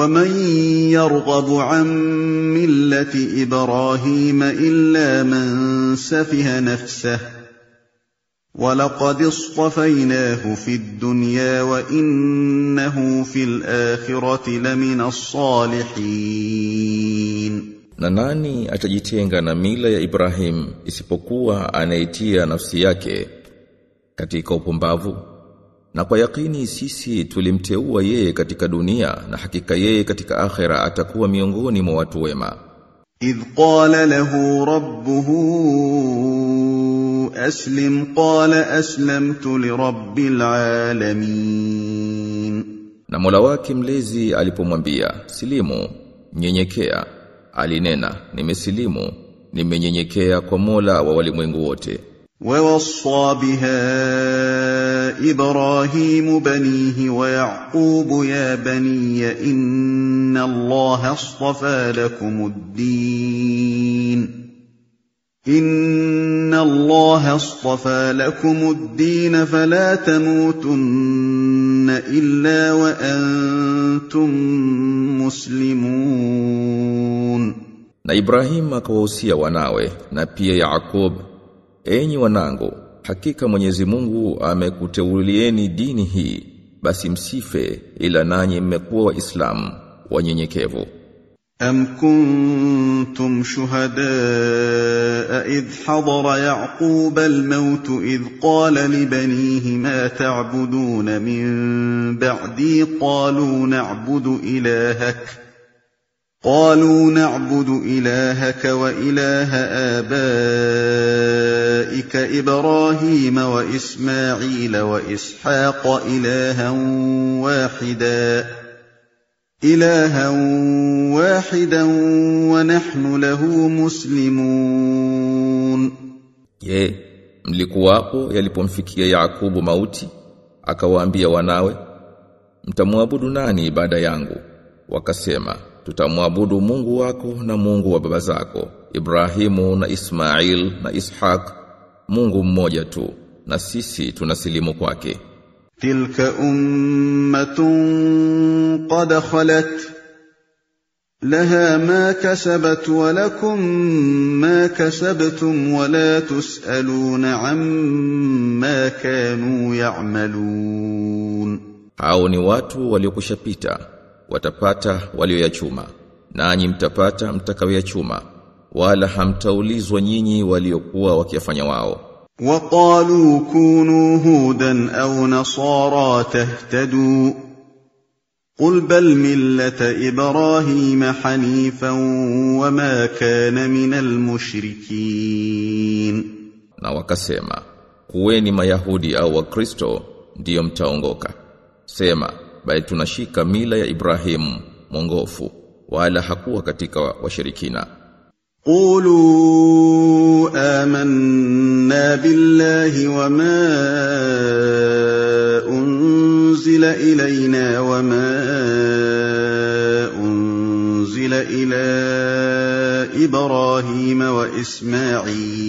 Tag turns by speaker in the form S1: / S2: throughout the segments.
S1: ومن يرغب عن مله إبراهيم الا من سفه نفسه ولقد اصطفيناه في الدنيا وانه في الاخره لمن الصالحين
S2: Na nani atajitenga na mila ya Ibrahim isipokuwa anaitia nafsi yake katika upumbavu? Na kwa yakini sisi tulimteua yeye katika dunia na hakika yeye katika akhera atakuwa miongoni mwa watu wema.
S1: Idh qala lahu rabbuhu aslim qala aslamtu li rabbil alamin.
S2: Na Mola wake mlezi alipomwambia silimu nyenyekea alinena nimesilimu nimenyenyekea kwa Mola wa walimwengu wote.
S1: Wa wasa biha إبراهيم بنيه ويعقوب يا بني إن الله اصطفى لكم الدين. إن الله اصطفى لكم الدين فلا تموتن إلا وأنتم مسلمون.
S2: Na Ibrahim akawahusia wanawe na pia Yaakub, "Enyi wanangu, hakika Mwenyezi Mungu amekuteulieni dini hii, basi msife ila nanyi mmekuwa waislamu wanyenyekevu."
S1: أم كنتم شهداء إذ حضر يعقوب الموت إذ قال لبنيه ما تعبدون من بعدي قالوا نعبد إلهك قالوا نعبد إلهك وإله آبائك إبراهيم وإسماعيل وإسحاق إلها واحداً إلها واحدا ونحن له مسلمون
S2: Je, mlikuwapo yalipomfikia Yakubu mauti akawaambia wanawe mtamwabudu nani baada yangu wakasema tutamwabudu Mungu wako na Mungu wa baba zako Ibrahimu na Ismail na Ishaq Mungu mmoja tu na sisi tunasilimu kwake.
S1: Tilka ummatun qad khalat laha ma kasabat wa lakum ma kasabtum wa la tusaluna amma kanu ya'malun.
S2: Hao ni watu waliokushapita watapata walioyachuma nanyi mtapata mtakayoyachuma wala hamtaulizwa nyinyi waliokuwa wakiyafanya wao
S1: وقالوا كونوا هودا أو نصارى تهتدوا قل بل ملة إبراهيم حنيفا وما كان من المشركين
S2: na wakasema kuweni mayahudi au wakristo ndiyo mtaongoka sema bali tunashika mila ya Ibrahimu mwongofu wala hakuwa katika washirikina
S1: قولوا آمنا بالله وما أنزل إلينا وما أنزل إلى إبراهيم وإسماعيل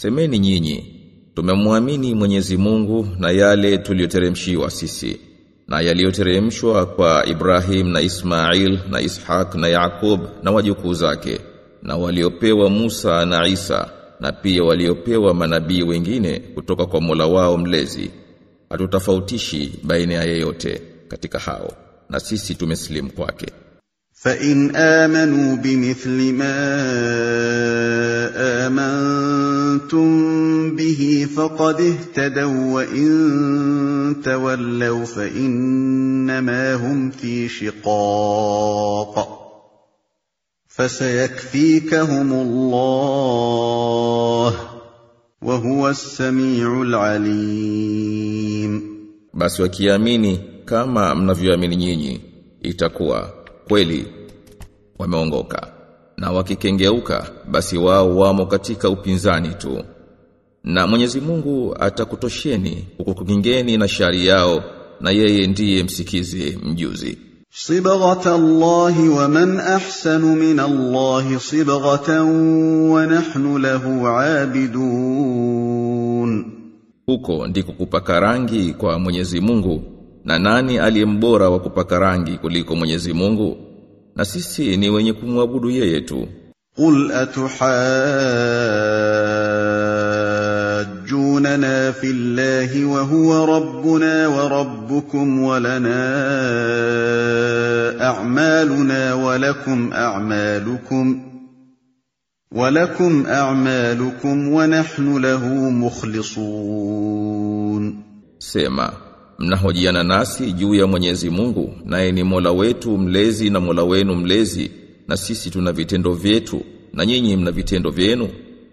S2: Semeni nyinyi, tumemwamini Mwenyezi Mungu na yale tuliyoteremshiwa sisi na yaliyoteremshwa kwa Ibrahim na Ismail na Ishaq na Yakub na wajukuu zake na waliopewa Musa na Isa na pia waliopewa manabii wengine kutoka kwa Mola wao mlezi. Hatutofautishi baina ya yeyote katika hao na sisi tumeslim kwake.
S1: Fa in amanu bimithli ma آمنتم به فقد اهتدوا وإن تولوا فإنما هم في شقاق فسيكفيكهم الله وهو السميع العليم
S2: basi wakiamini kama mnavyoamini nyinyi itakuwa kweli wameongoka na wakikengeuka basi wao wamo katika upinzani tu na Mwenyezi Mungu atakutosheni kukukingeni na shari yao na yeye ndiye msikizi mjuzi
S1: صبغة الله ومن أحسن من الله صبغة ونحن له عابدون
S2: huko ndiko kupaka rangi kwa Mwenyezi Mungu na nani aliyembora wa kupaka rangi kuliko Mwenyezi Mungu na sisi ni wenye kumwabudu yeye tu
S1: qul atuhajjunana fillahi wa huwa rabbuna wa rabbukum wa lana a'maluna wa lakum a'malukum ولكم wa nahnu lahu mukhlisun
S2: Sema, mnahojiana nasi juu ya Mwenyezi Mungu naye ni Mola wetu mlezi na Mola wenu mlezi na sisi tuna vitendo vyetu na nyinyi mna vitendo vyenu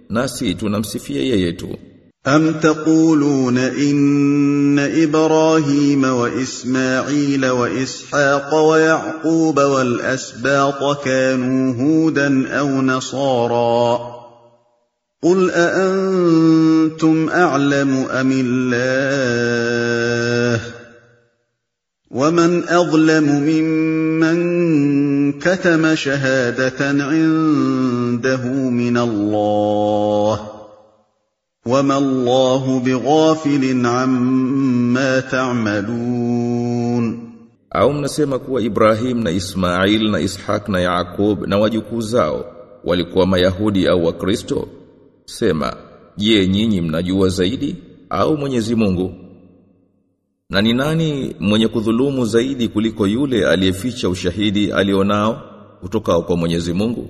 S2: nasi tunamsifia yeye tu.
S1: Am taquluna inna ibrahima wa ismaila wa ishaqa wa yaquba wal asbata kanu hudan aw nasara. قل أأنتم أعلم أم الله ومن أظلم ممن كتم شهادة عنده من الله وما الله بغافل عما تعملون
S2: أو نسيما كوا إبراهيم نا إسماعيل نا إسحاق نا يعقوب نا وجوكو ولكوا ما يهودي أو وكريستو Sema, je nyinyi mnajua zaidi au Mwenyezi Mungu? Na ni nani mwenye kudhulumu zaidi kuliko yule aliyeficha ushahidi alionao kutoka kwa Mwenyezi Mungu?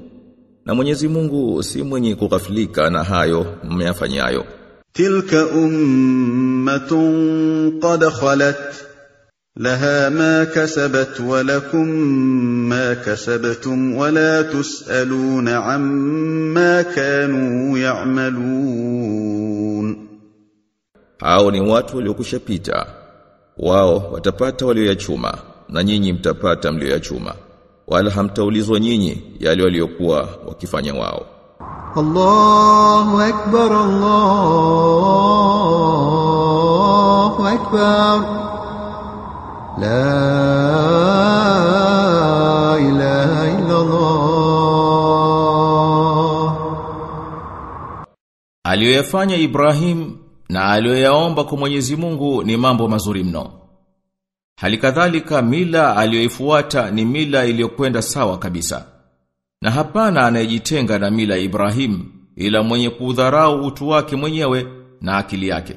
S2: Na Mwenyezi Mungu si mwenye kukafilika na hayo mmeyafanyayo.
S1: Tilka ummatun qad khalat لها ما كسبت ولكم ما كسبتم ولا تسألون عما كانوا يعملون
S2: Hao ni watu waliokushapita. Wao watapata walioyachuma na nyinyi mtapata mlioyachuma. Wala hamtaulizwa nyinyi yale waliokuwa wakifanya wao.
S3: الله أكبر الله أكبر لا إله إلا الله
S2: Aliyoyafanya Ibrahim na aliyoyaomba kwa Mwenyezi Mungu ni mambo mazuri mno. Halikadhalika mila aliyoifuata ni mila iliyokwenda sawa kabisa. Na hapana anayejitenga na mila ya Ibrahim ila mwenye kudharau utu wake mwenyewe na akili yake.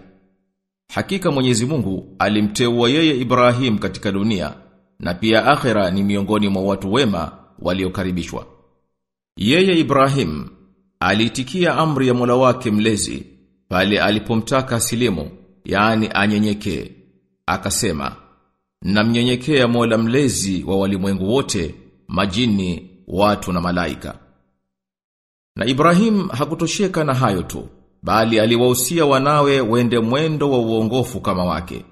S2: Hakika Mwenyezi Mungu alimteua yeye Ibrahim katika dunia na pia akhera ni miongoni mwa watu wema waliokaribishwa. Yeye Ibrahim aliitikia amri ya Mola wake mlezi pale alipomtaka silimu, yaani anyenyekee. Akasema, "Namnyenyekea Mola mlezi wa walimwengu wote, majini, watu na malaika." Na Ibrahim hakutosheka na hayo tu, bali aliwahusia wanawe wende mwendo wa uongofu kama wake.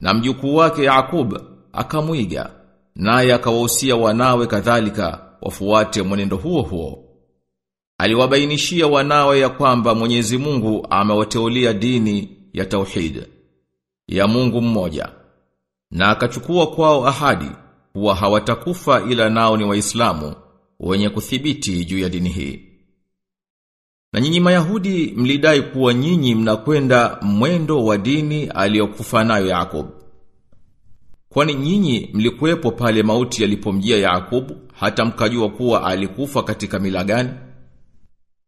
S2: Na mjukuu wake Yakub akamwiga, naye akawahusia wanawe kadhalika wafuate mwenendo huo huo. Aliwabainishia wanawe ya kwamba Mwenyezi Mungu amewateulia dini ya tauhid ya Mungu mmoja. Na akachukua kwao ahadi kuwa hawatakufa ila nao ni Waislamu wenye kuthibiti juu ya dini hii. Na nyinyi Mayahudi mlidai kuwa nyinyi mnakwenda mwendo wa dini aliyokufa nayo Yakob. Kwani nyinyi mlikuwepo pale mauti yalipomjia Yakob hata mkajua kuwa alikufa katika mila gani?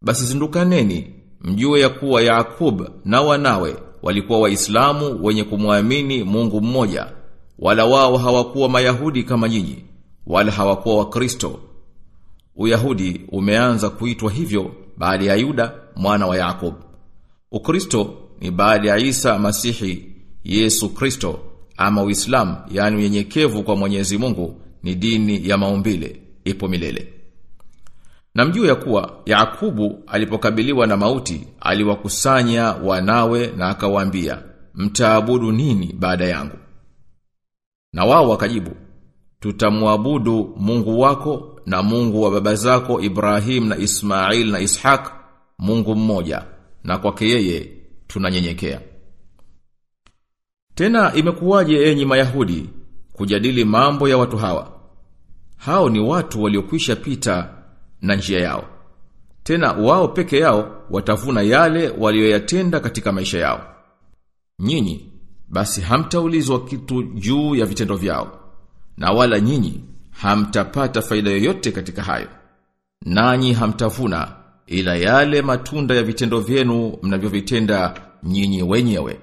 S2: Basi zindukaneni, mjue ya kuwa Yakob na wanawe walikuwa waislamu wenye kumwamini Mungu mmoja, wala wao hawakuwa Mayahudi kama nyinyi, wala hawakuwa Wakristo. Uyahudi umeanza kuitwa hivyo baada ya Yuda mwana wa Yakob. Ukristo ni baada ya Isa Masihi Yesu Kristo ama Uislamu yani unyenyekevu kwa Mwenyezi Mungu ni dini ya maumbile ipo milele. Na mjue ya kuwa Yakubu alipokabiliwa na mauti aliwakusanya wanawe na akawaambia mtaabudu nini baada yangu? Na wao wakajibu tutamwabudu Mungu wako na Mungu wa baba zako Ibrahim na Ismail na Ishaq Mungu mmoja na kwake yeye tunanyenyekea. Tena imekuwaje enyi Mayahudi kujadili mambo ya watu hawa? Hao ni watu waliokwisha pita na njia yao. Tena wao peke yao watavuna yale walioyatenda katika maisha yao. Nyinyi basi hamtaulizwa kitu juu ya vitendo vyao na wala nyinyi hamtapata faida yoyote katika hayo. Nanyi hamtavuna ila yale matunda ya vitendo vyenu mnavyovitenda nyinyi wenyewe.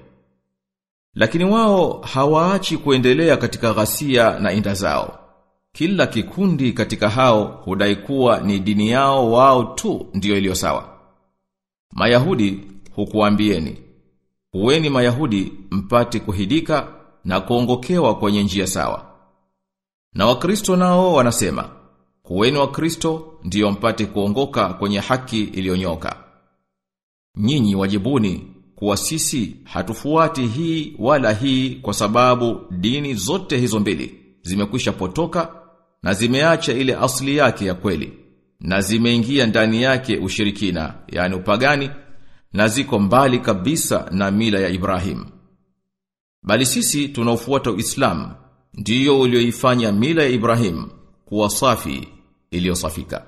S2: Lakini wao hawaachi kuendelea katika ghasia na inda zao. Kila kikundi katika hao hudai kuwa ni dini yao wao tu ndiyo iliyo sawa. Mayahudi hukuambieni Huweni Mayahudi mpate kuhidika na kuongokewa kwenye njia sawa. Na Wakristo nao wanasema, kuweni Wakristo ndiyo mpate kuongoka kwenye haki iliyonyoka. Nyinyi wajibuni kuwa sisi hatufuati hii wala hii kwa sababu dini zote hizo mbili zimekwisha potoka na zimeacha ile asli yake ya kweli na zimeingia ndani yake ushirikina yani upagani na ziko mbali kabisa na mila ya Ibrahim. Bali sisi tunaofuata Uislamu ndiyo ulioifanya mila ya Ibrahim kuwa safi iliyosafika.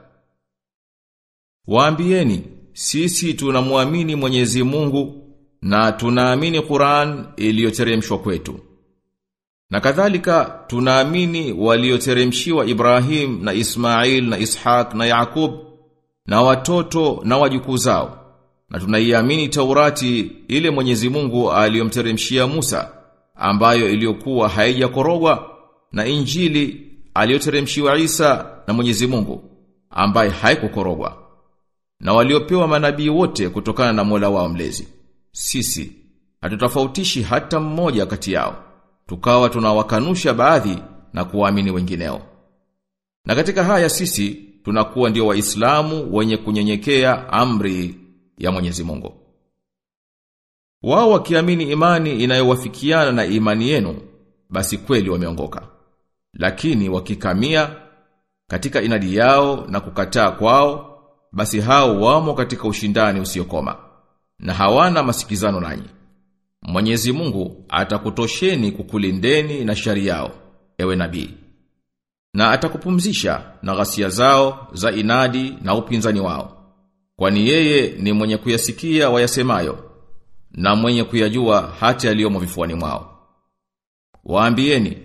S2: Waambieni sisi tunamwamini Mwenyezi Mungu na tunaamini Qur'an iliyoteremshwa kwetu. Na kadhalika tunaamini walioteremshiwa Ibrahim na Ismail na Ishaq na Yakub na watoto na wajukuu zao na tunaiamini Taurati ile Mwenyezi Mungu aliyomteremshia Musa ambayo iliyokuwa haijakorogwa na Injili aliyoteremshiwa Isa na Mwenyezi Mungu ambaye haikukorogwa na waliopewa manabii wote kutokana na Mola wao mlezi sisi hatutofautishi hata mmoja kati yao tukawa tunawakanusha baadhi na kuwaamini wengineo na katika haya sisi tunakuwa ndio waislamu wenye kunyenyekea amri ya Mwenyezi Mungu. Wao wakiamini imani inayowafikiana na imani yenu, basi kweli wameongoka. Lakini wakikamia katika inadi yao na kukataa kwao, basi hao wamo katika ushindani usiokoma na hawana masikizano nanyi. Mwenyezi Mungu atakutosheni kukulindeni na shari yao, ewe nabii. Na atakupumzisha na ghasia zao za inadi na upinzani wao. Kwani yeye ni mwenye kuyasikia wayasemayo na mwenye kuyajua hata yaliyomo vifuani mwao. Waambieni,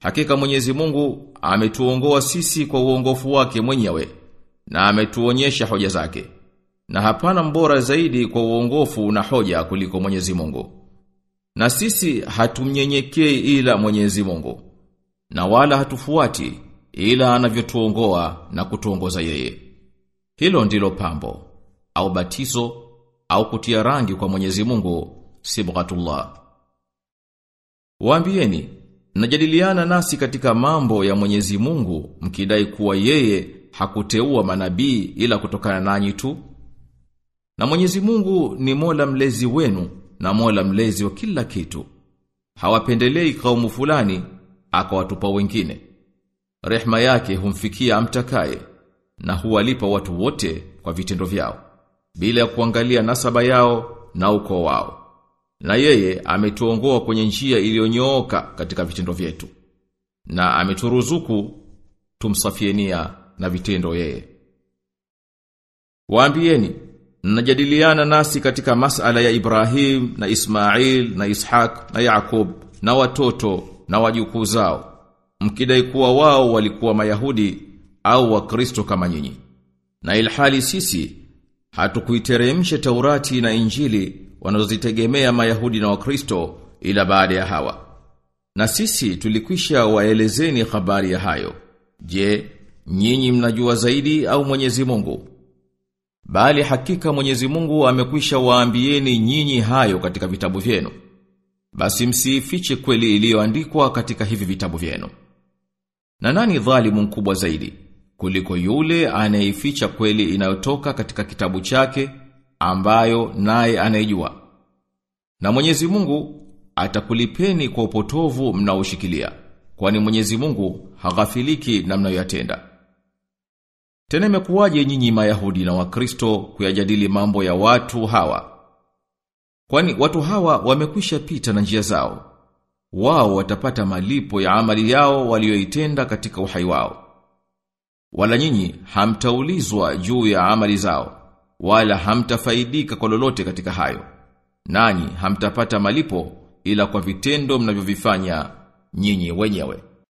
S2: hakika Mwenyezi Mungu ametuongoa sisi kwa uongofu wake mwenyewe na ametuonyesha hoja zake. Na hapana mbora zaidi kwa uongofu na hoja kuliko Mwenyezi Mungu. Na sisi hatumnyenyekei ila Mwenyezi Mungu. Na wala hatufuati ila anavyotuongoa na kutuongoza yeye. Hilo ndilo pambo au batizo au kutia rangi kwa Mwenyezi Mungu sibghatullah. Waambieni, najadiliana nasi katika mambo ya Mwenyezi Mungu mkidai kuwa yeye hakuteua manabii ila kutokana nanyi tu. Na Mwenyezi Mungu ni Mola mlezi wenu na Mola mlezi wa kila kitu. Hawapendelei kaumu fulani akawatupa wengine. Rehma yake humfikia amtakaye na huwalipa watu wote kwa vitendo vyao bila ya kuangalia nasaba yao na ukoo wao. Na yeye ametuongoa kwenye njia iliyonyooka katika vitendo vyetu. Na ameturuzuku tumsafienia na vitendo yeye. Waambieni, mnajadiliana nasi katika masala ya Ibrahim na Ismail na Ishak na Yakub na watoto na wajukuu zao. Mkidai kuwa wao walikuwa Mayahudi au Wakristo kama nyinyi. Na ilhali sisi hatukuiteremsha Taurati na Injili wanazozitegemea Mayahudi na Wakristo ila baada ya hawa. Na sisi tulikwisha waelezeni habari ya hayo. Je, nyinyi mnajua zaidi au Mwenyezi Mungu? Bali hakika Mwenyezi Mungu amekwisha waambieni nyinyi hayo katika vitabu vyenu. Basi msiifiche kweli iliyoandikwa katika hivi vitabu vyenu. Na nani dhalimu mkubwa zaidi? Kuliko yule anayeificha kweli inayotoka katika kitabu chake ambayo naye anayejua. Na Mwenyezi Mungu atakulipeni kwa upotovu mnaoshikilia, kwani Mwenyezi Mungu haghafiliki na mnayoyatenda. Tena imekuwaje nyinyi Mayahudi na Wakristo kuyajadili mambo ya watu hawa? Kwani watu hawa wamekwisha pita na njia zao. Wao watapata malipo ya amali yao walioitenda katika uhai wao. Wala nyinyi hamtaulizwa juu ya amali zao, wala hamtafaidika kwa lolote katika hayo. Nanyi hamtapata malipo ila kwa vitendo mnavyovifanya nyinyi wenyewe.